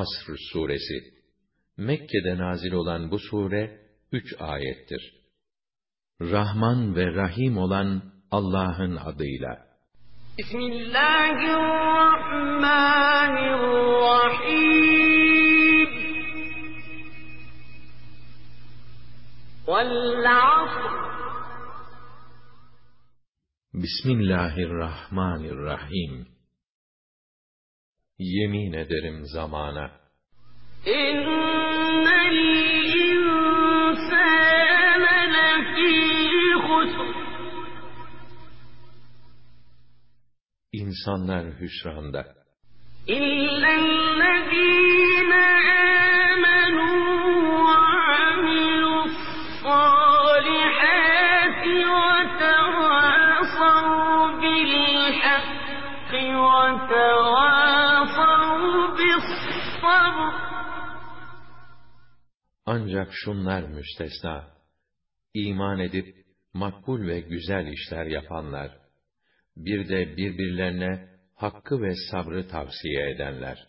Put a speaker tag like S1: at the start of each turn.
S1: Asr suresi Mekke'de nazil olan bu sure üç ayettir. Rahman ve Rahim olan Allah'ın adıyla.
S2: Bismillahirrahmanirrahim.
S1: Bismillahirrahmanirrahim. Yemin ederim zamana.
S2: İnnel insâne lefî husr.
S1: İnsanlar hüsranda.
S2: İllellezîne âmenû ve amilussâlihâti ve tevâsav bilhakkı ve tevâsav
S1: Ancak şunlar müstesna. İman edip makbul ve güzel işler yapanlar, bir de birbirlerine hakkı ve sabrı tavsiye edenler.